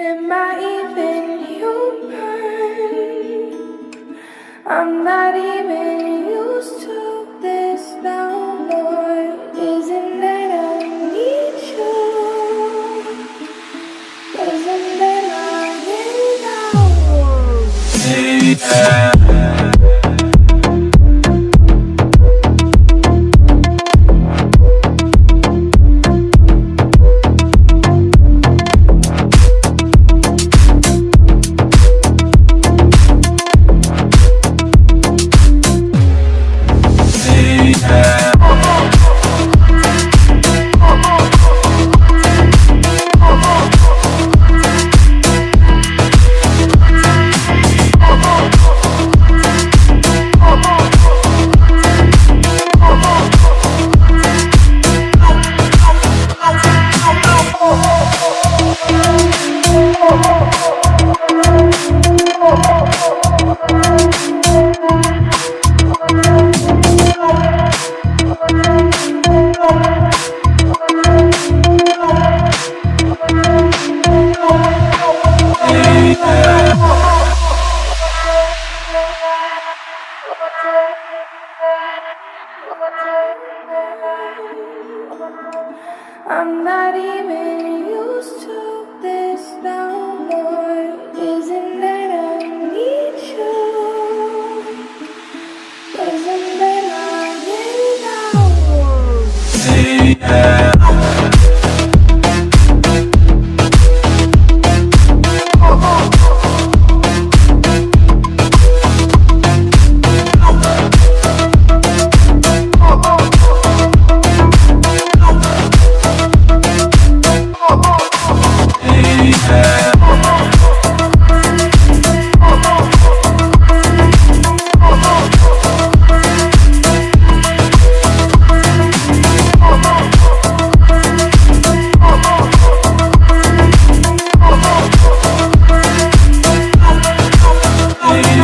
Am I even human? I'm not even used to this now, boy. Isn't that I need you? Isn't that I need now? I'm not even used to this now. Isn't that Wasn't that yeah.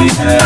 yeah.